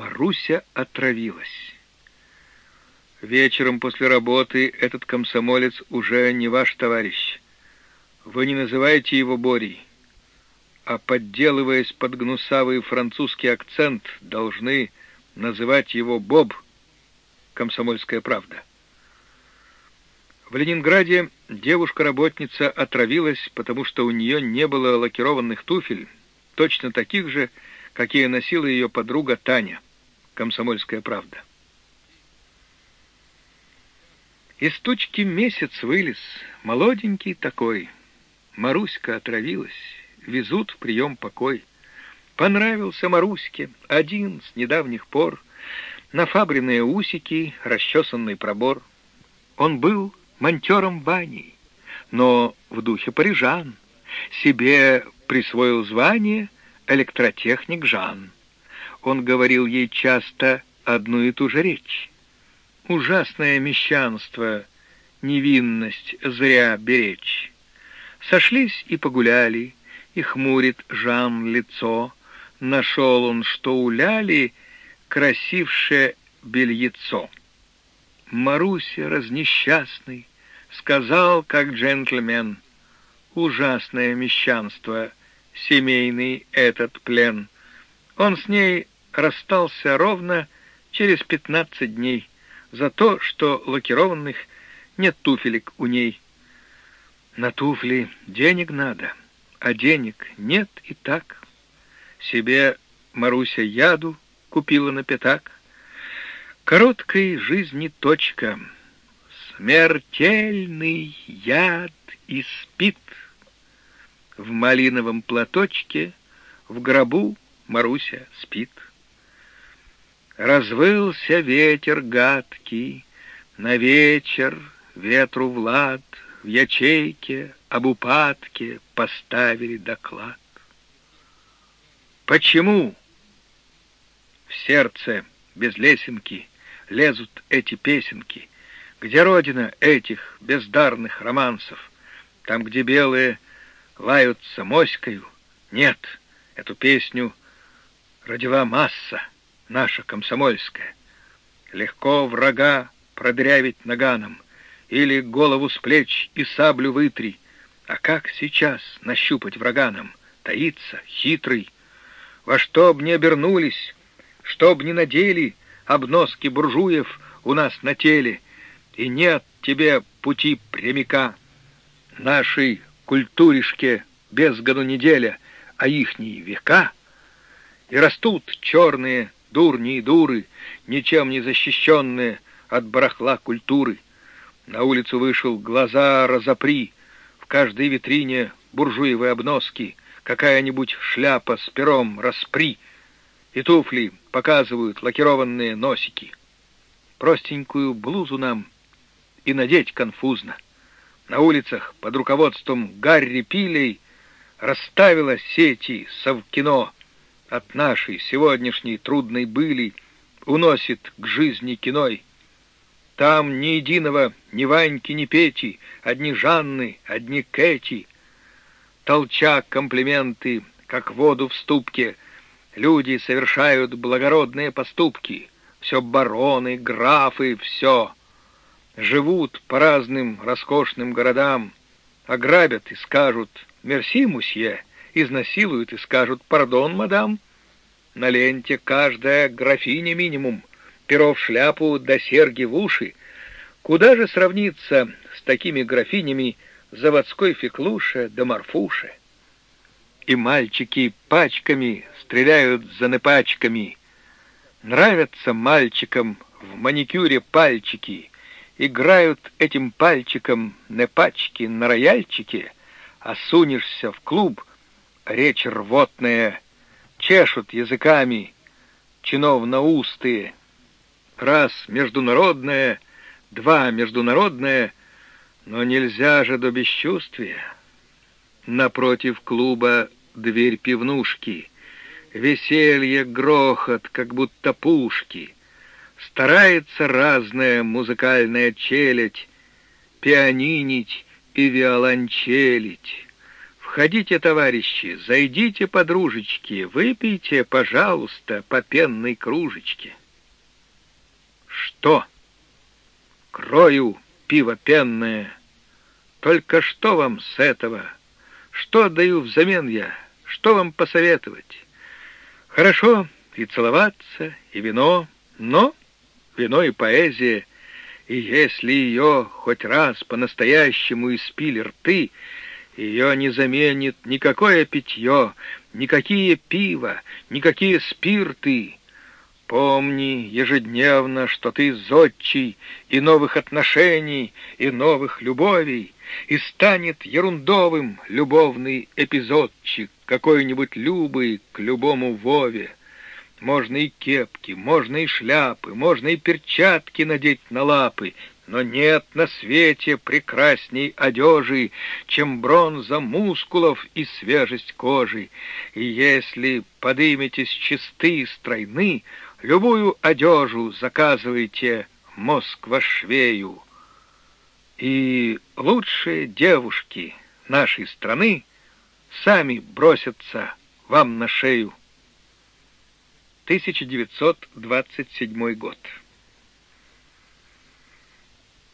Маруся отравилась. Вечером после работы этот комсомолец уже не ваш товарищ. Вы не называете его Борей, а, подделываясь под гнусавый французский акцент, должны называть его Боб, комсомольская правда. В Ленинграде девушка-работница отравилась, потому что у нее не было лакированных туфель, точно таких же, какие носила ее подруга Таня, комсомольская правда. Из тучки месяц вылез, молоденький такой. Маруська отравилась, везут в прием покой. Понравился Маруське один с недавних пор, на фабренные усики, расчесанный пробор. Он был монтером Ваней, но в духе парижан. Себе присвоил звание электротехник Жан. Он говорил ей часто одну и ту же речь. Ужасное мещанство, невинность зря беречь. Сошлись и погуляли, и хмурит Жан лицо. Нашел он, что уляли красивше бельецо. Маруся, разнесчастный, сказал, как джентльмен, ужасное мещанство, семейный этот плен. Он с ней расстался ровно через пятнадцать дней за то, что лакированных нет туфелек у ней. На туфли денег надо, а денег нет и так. Себе Маруся яду купила на пятак. Короткой жизни точка — Смертельный яд и спит. В малиновом платочке в гробу Маруся спит. Развылся ветер гадкий, на вечер ветру Влад в ячейке об упадке поставили доклад. Почему в сердце без лесенки лезут эти песенки — где родина этих бездарных романсов? Там, где белые лаются моською? Нет, эту песню родила масса, наша комсомольская. Легко врага продырявить наганом, или голову с плеч и саблю вытри. А как сейчас нащупать врага нам? Таится, хитрый. Во что б не обернулись, что б не надели обноски буржуев у нас на теле — и нет тебе пути прямика. Нашей культуришке без году неделя, а ихние века. И растут черные дурни и дуры, ничем не защищенные от барахла культуры. На улицу вышел, глаза разопри, в каждой витрине буржуевые обноски, какая-нибудь шляпа с пером распри, и туфли показывают лакированные носики. Простенькую блузу нам и надеть конфузно. На улицах под руководством Гарри Пилей расставила сети совкино от нашей сегодняшней трудной были уносит к жизни киной. Там ни единого, ни Ваньки, ни Пети, одни Жанны, одни Кэти. Толча комплименты, как воду в ступке, люди совершают благородные поступки. Все бароны, графы, все — живут по разным роскошным городам, ограбят и скажут «Мерси, мусье», изнасилуют и скажут «Пардон, мадам». На ленте каждая графиня минимум, перо в шляпу до серьги в уши. Куда же сравниться с такими графинями заводской феклуша да марфуша? И мальчики пачками стреляют за непачками. Нравятся мальчикам в маникюре пальчики — играют этим пальчиком не пачки на рояльчике, а сунешься в клуб, речь рвотная, чешут языками, чиновноустые. Раз международное, два международное, но нельзя же до бесчувствия. Напротив клуба дверь пивнушки, веселье, грохот, как будто пушки — Старается разная музыкальная челядь Пианинить и виолончелить. Входите, товарищи, зайдите, подружечки, выпейте, пожалуйста, по пенной кружечке. Что? Крою пиво пенное. Только что вам с этого? Что даю взамен я? Что вам посоветовать? Хорошо и целоваться, и вино, но вино и поэзия, и если ее хоть раз по-настоящему испили рты, ее не заменит никакое питье, никакие пиво, никакие спирты. Помни ежедневно, что ты зодчий и новых отношений, и новых любовей, и станет ерундовым любовный эпизодчик какой-нибудь любый к любому Вове. Можно и кепки, можно и шляпы, можно и перчатки надеть на лапы, но нет на свете прекрасней одежи, чем бронза мускулов и свежесть кожи. И если подыметесь чисты и стройны, любую одежу заказывайте Москва-швею. И лучшие девушки нашей страны сами бросятся вам на шею. 1927 год.